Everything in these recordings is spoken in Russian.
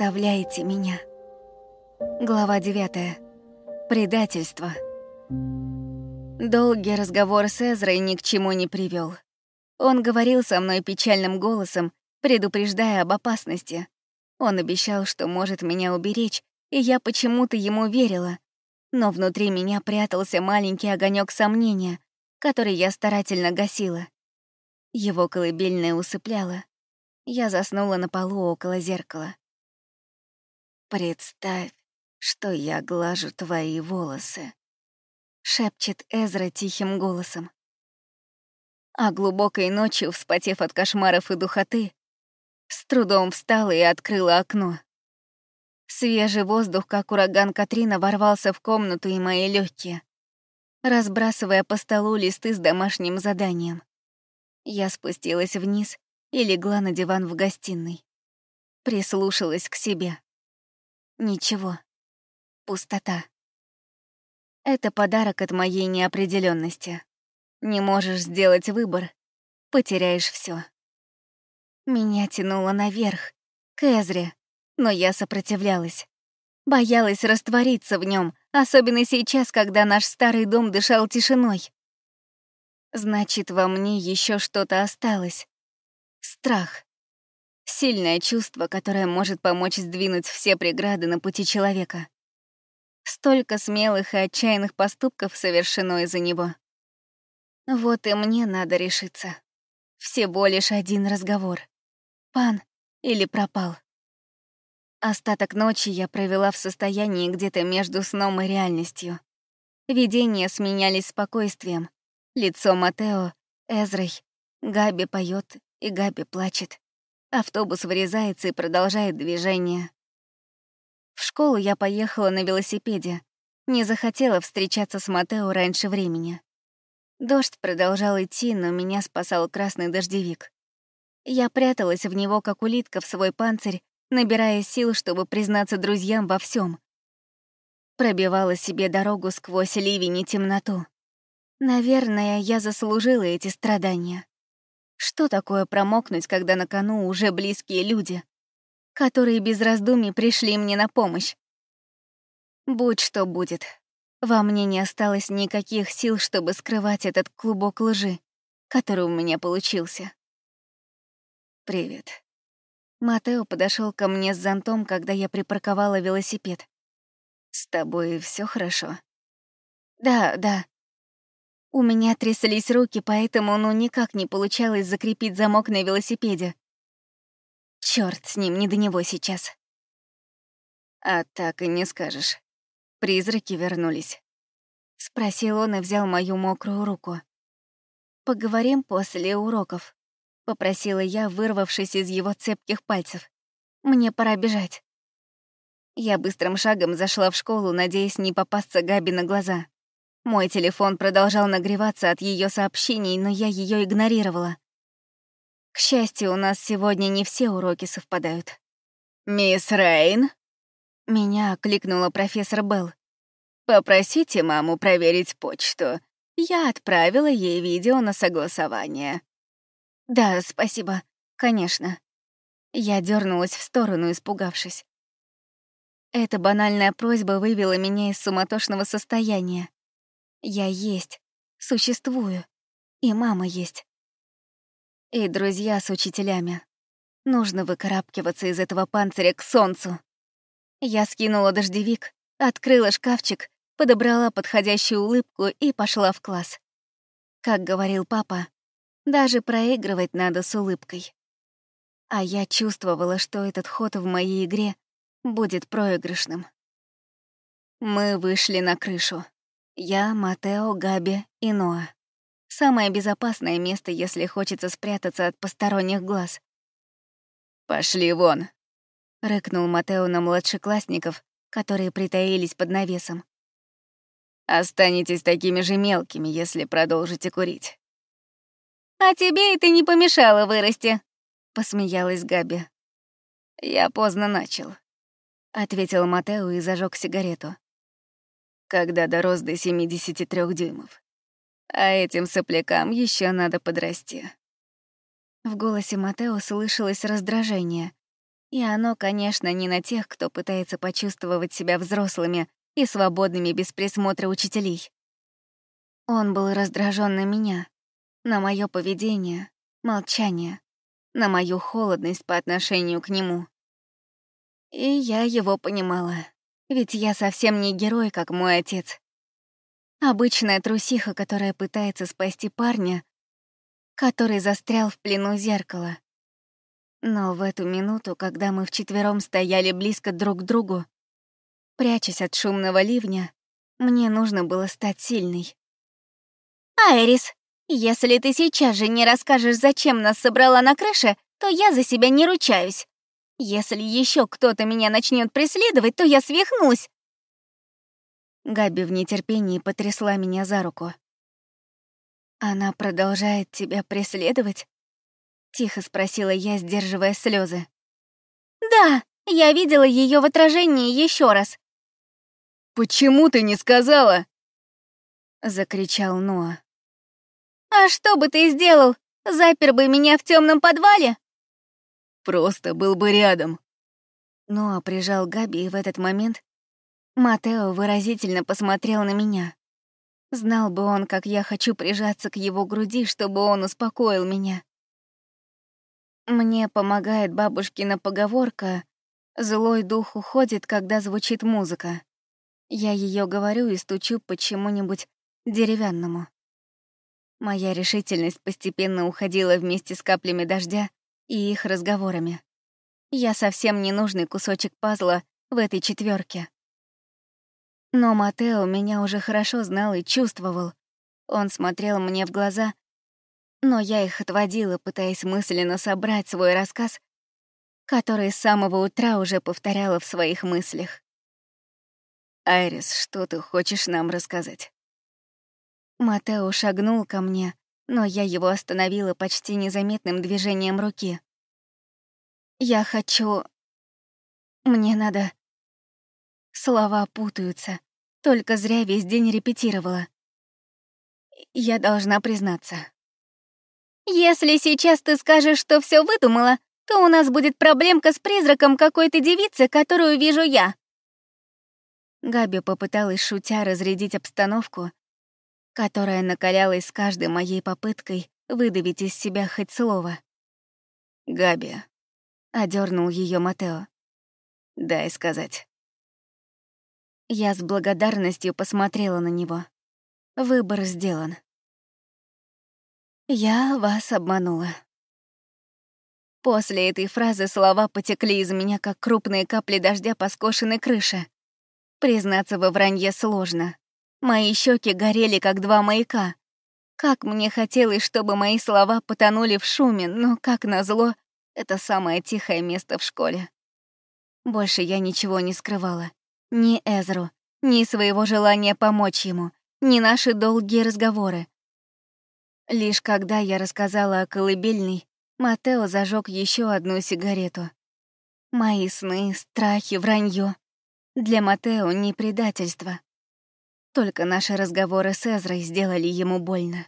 оставляете меня. Глава 9. Предательство. Долгий разговор с Эзрой ни к чему не привел. Он говорил со мной печальным голосом, предупреждая об опасности. Он обещал, что может меня уберечь, и я почему-то ему верила. Но внутри меня прятался маленький огонек сомнения, который я старательно гасила. Его колыбельное усыпляло. Я заснула на полу около зеркала. «Представь, что я глажу твои волосы», — шепчет Эзра тихим голосом. А глубокой ночью, вспотев от кошмаров и духоты, с трудом встала и открыла окно. Свежий воздух, как ураган Катрина, ворвался в комнату и мои легкие, разбрасывая по столу листы с домашним заданием. Я спустилась вниз и легла на диван в гостиной. Прислушалась к себе. Ничего. Пустота. Это подарок от моей неопределенности. Не можешь сделать выбор, потеряешь все. Меня тянуло наверх, к Эзре, но я сопротивлялась. Боялась раствориться в нем, особенно сейчас, когда наш старый дом дышал тишиной. Значит, во мне еще что-то осталось. Страх. Сильное чувство, которое может помочь сдвинуть все преграды на пути человека. Столько смелых и отчаянных поступков совершено из-за него. Вот и мне надо решиться. Всего лишь один разговор. Пан или пропал. Остаток ночи я провела в состоянии где-то между сном и реальностью. Видения сменялись спокойствием. Лицо Матео, Эзрой, Габи поет и Габи плачет. Автобус врезается и продолжает движение. В школу я поехала на велосипеде. Не захотела встречаться с Матео раньше времени. Дождь продолжал идти, но меня спасал красный дождевик. Я пряталась в него, как улитка в свой панцирь, набирая сил, чтобы признаться друзьям во всем. Пробивала себе дорогу сквозь ливень и темноту. Наверное, я заслужила эти страдания. Что такое промокнуть, когда на кону уже близкие люди, которые без раздумий пришли мне на помощь? Будь что будет, во мне не осталось никаких сил, чтобы скрывать этот клубок лжи, который у меня получился. «Привет». Матео подошел ко мне с зонтом, когда я припарковала велосипед. «С тобой все хорошо?» «Да, да», у меня тряслись руки, поэтому ну никак не получалось закрепить замок на велосипеде. Чёрт с ним, не до него сейчас. А так и не скажешь. Призраки вернулись. Спросил он и взял мою мокрую руку. «Поговорим после уроков», — попросила я, вырвавшись из его цепких пальцев. «Мне пора бежать». Я быстрым шагом зашла в школу, надеясь не попасться Габи на глаза. Мой телефон продолжал нагреваться от ее сообщений, но я ее игнорировала. К счастью, у нас сегодня не все уроки совпадают. «Мисс Рейн?» Меня окликнула профессор Белл. «Попросите маму проверить почту. Я отправила ей видео на согласование». «Да, спасибо. Конечно». Я дернулась в сторону, испугавшись. Эта банальная просьба вывела меня из суматошного состояния. Я есть, существую, и мама есть. И друзья с учителями. Нужно выкарабкиваться из этого панциря к солнцу. Я скинула дождевик, открыла шкафчик, подобрала подходящую улыбку и пошла в класс. Как говорил папа, даже проигрывать надо с улыбкой. А я чувствовала, что этот ход в моей игре будет проигрышным. Мы вышли на крышу. Я, Матео, Габи и Ноа. Самое безопасное место, если хочется спрятаться от посторонних глаз. «Пошли вон!» — рыкнул Матео на младшеклассников, которые притаились под навесом. «Останетесь такими же мелкими, если продолжите курить». «А тебе это не помешало вырасти», — посмеялась Габи. «Я поздно начал», — ответил Матео и зажег сигарету когда дорос до 73 дюймов. А этим соплякам еще надо подрасти. В голосе Матео слышалось раздражение. И оно, конечно, не на тех, кто пытается почувствовать себя взрослыми и свободными без присмотра учителей. Он был раздражен на меня, на мое поведение, молчание, на мою холодность по отношению к нему. И я его понимала, ведь я совсем не герой, как мой отец. Обычная трусиха, которая пытается спасти парня, который застрял в плену зеркала. Но в эту минуту, когда мы вчетвером стояли близко друг к другу, прячась от шумного ливня, мне нужно было стать сильной. «Айрис, если ты сейчас же не расскажешь, зачем нас собрала на крыше, то я за себя не ручаюсь. Если еще кто-то меня начнет преследовать, то я свихнусь. Габи в нетерпении потрясла меня за руку. «Она продолжает тебя преследовать?» — тихо спросила я, сдерживая слезы. «Да, я видела ее в отражении еще раз». «Почему ты не сказала?» — закричал Ноа. «А что бы ты сделал? Запер бы меня в темном подвале?» «Просто был бы рядом». Ноа прижал Габи, и в этот момент Матео выразительно посмотрел на меня. Знал бы он, как я хочу прижаться к его груди, чтобы он успокоил меня. Мне помогает бабушкина поговорка «Злой дух уходит, когда звучит музыка». Я ее говорю и стучу почему-нибудь деревянному. Моя решительность постепенно уходила вместе с каплями дождя и их разговорами. Я совсем ненужный кусочек пазла в этой четверке. Но Матео меня уже хорошо знал и чувствовал. Он смотрел мне в глаза, но я их отводила, пытаясь мысленно собрать свой рассказ, который с самого утра уже повторяла в своих мыслях. «Айрис, что ты хочешь нам рассказать?» Матео шагнул ко мне, но я его остановила почти незаметным движением руки. «Я хочу... Мне надо...» Слова путаются. Только зря весь день репетировала. Я должна признаться. «Если сейчас ты скажешь, что все выдумала, то у нас будет проблемка с призраком какой-то девицы, которую вижу я». Габи попыталась шутя разрядить обстановку, которая накалялась с каждой моей попыткой выдавить из себя хоть слово. «Габи», — одернул ее Матео. «Дай сказать». Я с благодарностью посмотрела на него. Выбор сделан. Я вас обманула. После этой фразы слова потекли из меня, как крупные капли дождя по скошенной крыше. Признаться во вранье сложно. Мои щеки горели, как два маяка. Как мне хотелось, чтобы мои слова потонули в шуме, но, как назло, это самое тихое место в школе. Больше я ничего не скрывала. Ни Эзру, ни своего желания помочь ему, ни наши долгие разговоры. Лишь когда я рассказала о колыбельной, Матео зажег еще одну сигарету. Мои сны, страхи, вранье. Для Матео не предательство. Только наши разговоры с Эзрой сделали ему больно.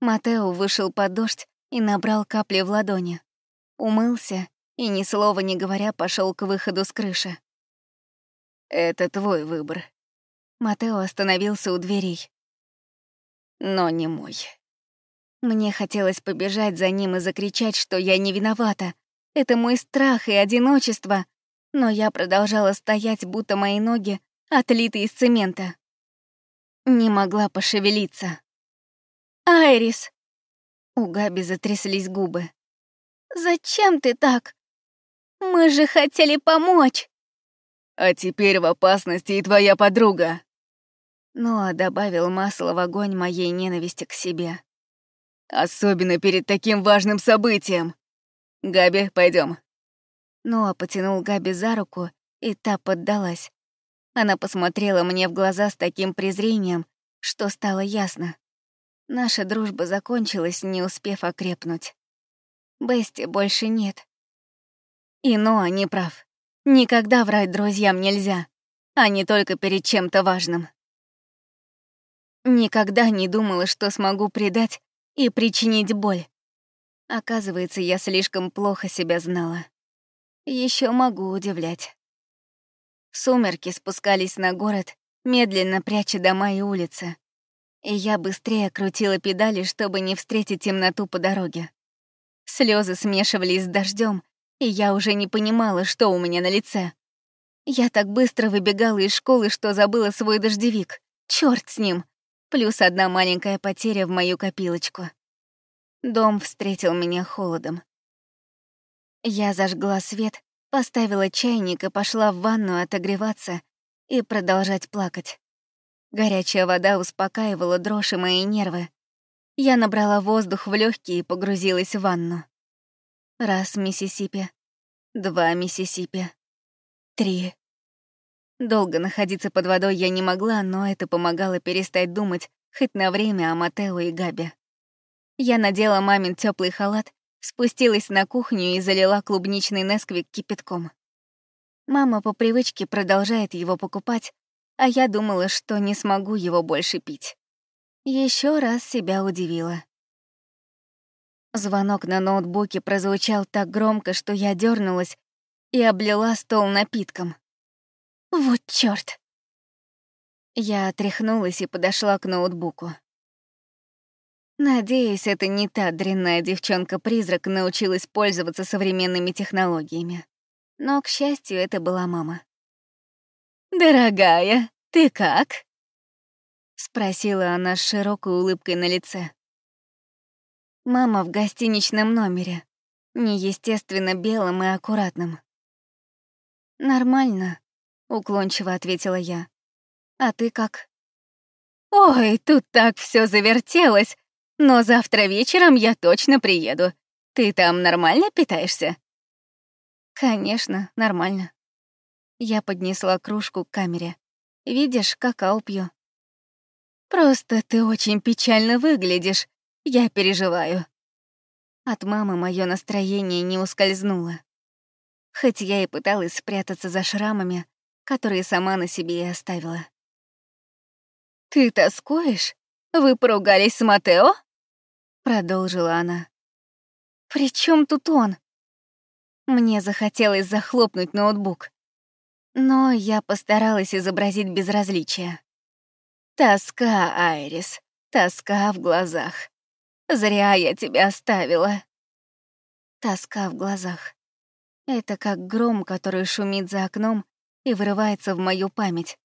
Матео вышел под дождь и набрал капли в ладони. Умылся и, ни слова не говоря, пошел к выходу с крыши. Это твой выбор. Матео остановился у дверей. Но не мой. Мне хотелось побежать за ним и закричать, что я не виновата. Это мой страх и одиночество. Но я продолжала стоять, будто мои ноги отлиты из цемента. Не могла пошевелиться. «Айрис!» У Габи затряслись губы. «Зачем ты так? Мы же хотели помочь!» А теперь в опасности и твоя подруга. Ноа добавил масло в огонь моей ненависти к себе. Особенно перед таким важным событием. Габи, пойдем. Ноа потянул Габи за руку, и та поддалась. Она посмотрела мне в глаза с таким презрением, что стало ясно. Наша дружба закончилась, не успев окрепнуть. Бести больше нет. И Ноа не прав. Никогда врать друзьям нельзя, а не только перед чем-то важным. Никогда не думала, что смогу предать и причинить боль. Оказывается, я слишком плохо себя знала. еще могу удивлять. Сумерки спускались на город, медленно пряча дома и улицы. И я быстрее крутила педали, чтобы не встретить темноту по дороге. Слезы смешивались с дождем, и я уже не понимала, что у меня на лице. Я так быстро выбегала из школы, что забыла свой дождевик. Черт с ним! Плюс одна маленькая потеря в мою копилочку. Дом встретил меня холодом. Я зажгла свет, поставила чайник и пошла в ванну отогреваться и продолжать плакать. Горячая вода успокаивала дрожь и мои нервы. Я набрала воздух в легкие и погрузилась в ванну. Раз Миссисипи, два Миссисипи, три. Долго находиться под водой я не могла, но это помогало перестать думать хоть на время о Матео и Габи. Я надела мамин теплый халат, спустилась на кухню и залила клубничный Несквик кипятком. Мама по привычке продолжает его покупать, а я думала, что не смогу его больше пить. Еще раз себя удивила. Звонок на ноутбуке прозвучал так громко, что я дернулась и облила стол напитком. Вот чёрт! Я отряхнулась и подошла к ноутбуку. Надеюсь, это не та дрянная девчонка-призрак научилась пользоваться современными технологиями. Но, к счастью, это была мама. «Дорогая, ты как?» — спросила она с широкой улыбкой на лице. Мама в гостиничном номере, неестественно белым и аккуратным. «Нормально», — уклончиво ответила я. «А ты как?» «Ой, тут так все завертелось, но завтра вечером я точно приеду. Ты там нормально питаешься?» «Конечно, нормально». Я поднесла кружку к камере. «Видишь, какао пью». «Просто ты очень печально выглядишь. Я переживаю». От мамы мое настроение не ускользнуло. Хоть я и пыталась спрятаться за шрамами, которые сама на себе и оставила. «Ты тоскуешь? Вы поругались с Матео?» Продолжила она. «При чем тут он?» Мне захотелось захлопнуть ноутбук. Но я постаралась изобразить безразличие. Тоска, Айрис, тоска в глазах. Зря я тебя оставила. Тоска в глазах. Это как гром, который шумит за окном и вырывается в мою память.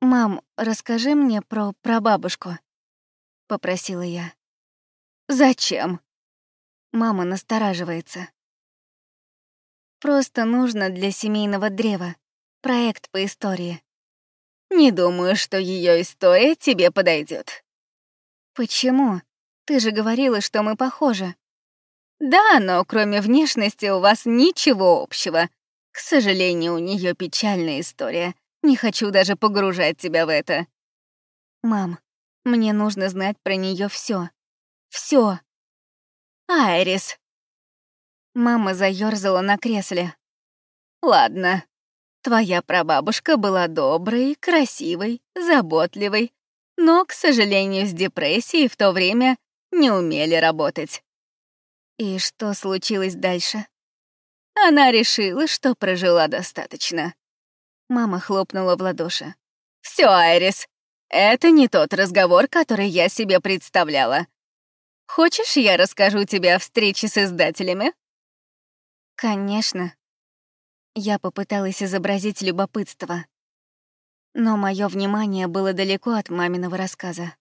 «Мам, расскажи мне про прабабушку», — попросила я. «Зачем?» Мама настораживается. Просто нужно для семейного древа. Проект по истории. Не думаю, что ее история тебе подойдет. Почему? Ты же говорила, что мы похожи. Да, но кроме внешности у вас ничего общего. К сожалению, у нее печальная история. Не хочу даже погружать тебя в это. Мам, мне нужно знать про нее все. Все. Айрис, Мама заёрзала на кресле. «Ладно, твоя прабабушка была доброй, красивой, заботливой, но, к сожалению, с депрессией в то время не умели работать». И что случилось дальше? Она решила, что прожила достаточно. Мама хлопнула в ладоши. «Всё, Айрис, это не тот разговор, который я себе представляла. Хочешь, я расскажу тебе о встрече с издателями?» Конечно. Я попыталась изобразить любопытство. Но мое внимание было далеко от маминого рассказа.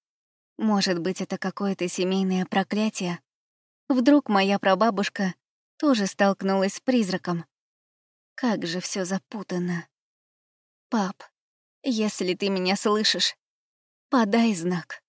Может быть, это какое-то семейное проклятие? Вдруг моя прабабушка тоже столкнулась с призраком? Как же все запутано. Пап, если ты меня слышишь, подай знак.